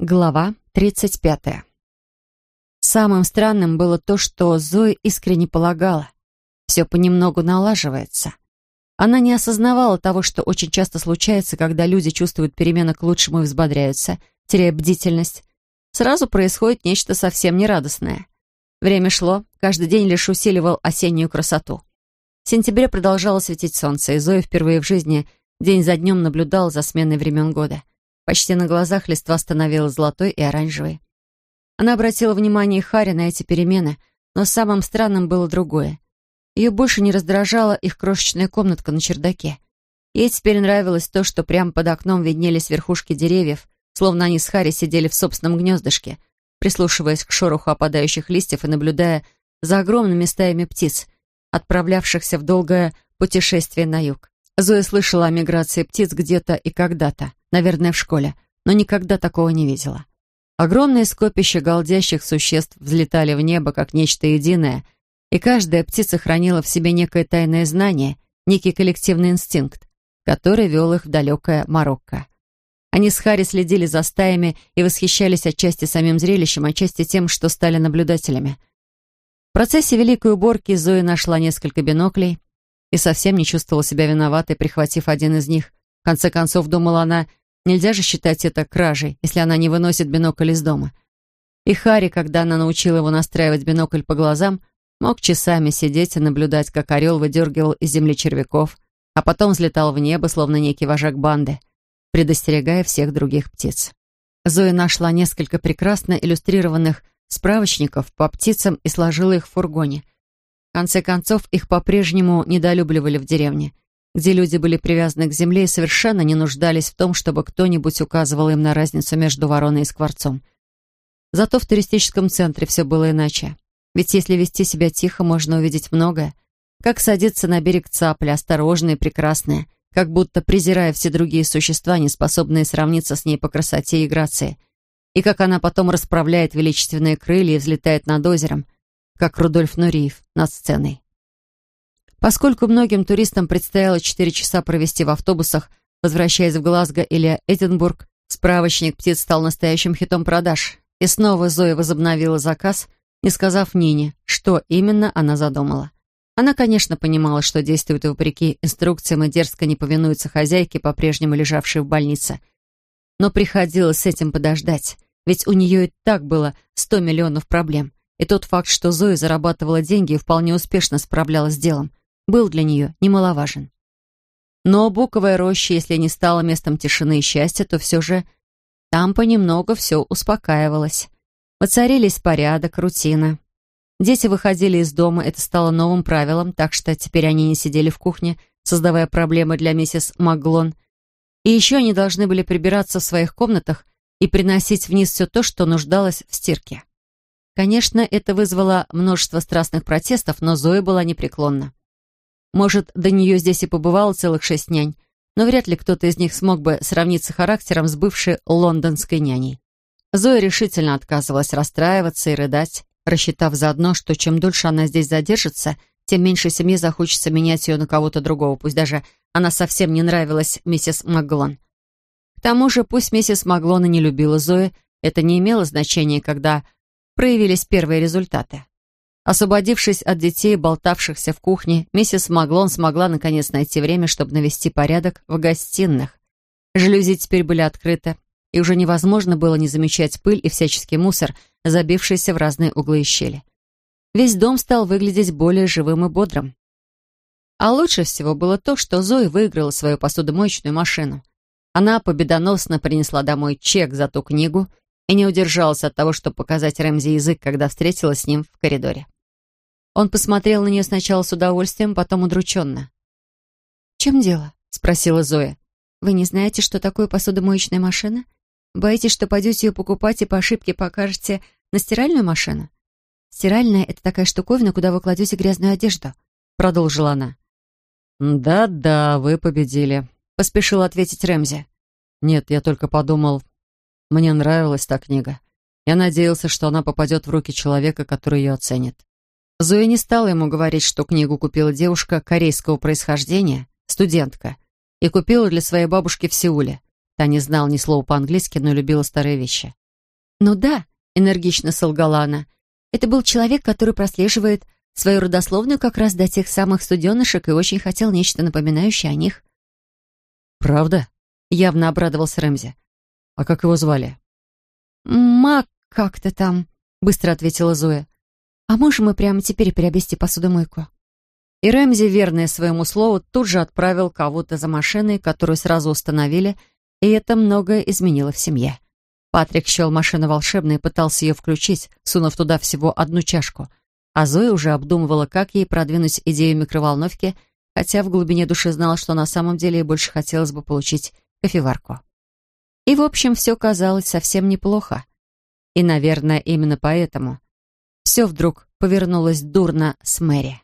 Глава 35. Самым странным было то, что Зоя искренне полагала. Все понемногу налаживается. Она не осознавала того, что очень часто случается, когда люди чувствуют перемены к лучшему и взбодряются, теряя бдительность. Сразу происходит нечто совсем нерадостное. Время шло, каждый день лишь усиливал осеннюю красоту. В сентябре продолжало светить солнце, и Зоя впервые в жизни день за днем наблюдала за сменой времен года — Почти на глазах листва становилась золотой и оранжевой. Она обратила внимание Хари на эти перемены, но самым странным было другое. Ее больше не раздражала их крошечная комнатка на чердаке. Ей теперь нравилось то, что прямо под окном виднелись верхушки деревьев, словно они с Хари сидели в собственном гнездышке, прислушиваясь к шороху опадающих листьев и наблюдая за огромными стаями птиц, отправлявшихся в долгое путешествие на юг. Зоя слышала о миграции птиц где-то и когда-то, наверное, в школе, но никогда такого не видела. Огромные скопища голдящих существ взлетали в небо, как нечто единое, и каждая птица хранила в себе некое тайное знание, некий коллективный инстинкт, который вел их в далекое Марокко. Они с Харри следили за стаями и восхищались отчасти самим зрелищем, отчасти тем, что стали наблюдателями. В процессе великой уборки Зоя нашла несколько биноклей, и совсем не чувствовала себя виноватой, прихватив один из них. В конце концов, думала она, нельзя же считать это кражей, если она не выносит бинокль из дома. И Хари, когда она научила его настраивать бинокль по глазам, мог часами сидеть и наблюдать, как орел выдергивал из земли червяков, а потом взлетал в небо, словно некий вожак банды, предостерегая всех других птиц. Зоя нашла несколько прекрасно иллюстрированных справочников по птицам и сложила их в фургоне — в конце концов, их по-прежнему недолюбливали в деревне, где люди были привязаны к земле и совершенно не нуждались в том, чтобы кто-нибудь указывал им на разницу между вороной и скворцом. Зато в туристическом центре все было иначе. Ведь если вести себя тихо, можно увидеть многое. Как садиться на берег цапля, осторожная и прекрасная, как будто презирая все другие существа, не способные сравниться с ней по красоте и грации. И как она потом расправляет величественные крылья и взлетает над озером, как Рудольф Нуриев над сценой. Поскольку многим туристам предстояло 4 часа провести в автобусах, возвращаясь в Глазго или Эдинбург, справочник птиц стал настоящим хитом продаж. И снова Зоя возобновила заказ, не сказав Нине, что именно она задумала. Она, конечно, понимала, что действует вопреки инструкциям и дерзко не повинуется хозяйке, по-прежнему лежавшей в больнице. Но приходилось с этим подождать, ведь у нее и так было 100 миллионов проблем. И тот факт, что Зоя зарабатывала деньги и вполне успешно справлялась с делом, был для нее немаловажен. Но Буковая роща, если не стала местом тишины и счастья, то все же там понемногу все успокаивалось. Воцарились порядок, рутина. Дети выходили из дома, это стало новым правилом, так что теперь они не сидели в кухне, создавая проблемы для миссис Маглон. И еще они должны были прибираться в своих комнатах и приносить вниз все то, что нуждалось в стирке. Конечно, это вызвало множество страстных протестов, но Зоя была непреклонна. Может, до нее здесь и побывало целых шесть нянь, но вряд ли кто-то из них смог бы сравниться характером с бывшей лондонской няней. Зоя решительно отказывалась расстраиваться и рыдать, рассчитав заодно, что чем дольше она здесь задержится, тем меньше семье захочется менять ее на кого-то другого, пусть даже она совсем не нравилась миссис Маглон. К тому же, пусть миссис Маглон и не любила Зои, это не имело значения, когда проявились первые результаты. Освободившись от детей, болтавшихся в кухне, миссис Маглон смогла наконец найти время, чтобы навести порядок в гостиных. Жалюзи теперь были открыты, и уже невозможно было не замечать пыль и всяческий мусор, забившийся в разные углы и щели. Весь дом стал выглядеть более живым и бодрым. А лучше всего было то, что Зои выиграла свою посудомоечную машину. Она победоносно принесла домой чек за ту книгу — и не удержалась от того, чтобы показать Рэмзи язык, когда встретилась с ним в коридоре. Он посмотрел на нее сначала с удовольствием, потом удрученно. «В чем дело?» — спросила Зоя. «Вы не знаете, что такое посудомоечная машина? Боитесь, что пойдете ее покупать и по ошибке покажете на стиральную машину? Стиральная — это такая штуковина, куда вы кладете грязную одежду», — продолжила она. «Да-да, вы победили», — поспешил ответить Рэмзи. «Нет, я только подумал, мне нравилась та книга. Я надеялся, что она попадет в руки человека, который ее оценит. Зоя не стала ему говорить, что книгу купила девушка корейского происхождения, студентка, и купила для своей бабушки в Сеуле. Та не знала ни слова по-английски, но любила старые вещи. «Ну да», — энергично солгала она. «Это был человек, который прослеживает свою родословную как раз до тех самых студенышек и очень хотел нечто напоминающее о них». «Правда?» — явно обрадовался Рэмзи. «А как его звали?» «Мак как-то там», — быстро ответила Зоя. «А можем мы прямо теперь приобрести посудомойку?» И Рэмзи, верный своему слову, тут же отправил кого-то за машиной, которую сразу установили, и это многое изменило в семье. Патрик счел машину волшебной и пытался ее включить, сунув туда всего одну чашку, а Зоя уже обдумывала, как ей продвинуть идею микроволновки, хотя в глубине души знала, что на самом деле ей больше хотелось бы получить кофеварку. И, в общем, все казалось совсем неплохо. И, наверное, именно поэтому все вдруг повернулось дурно с Мэри.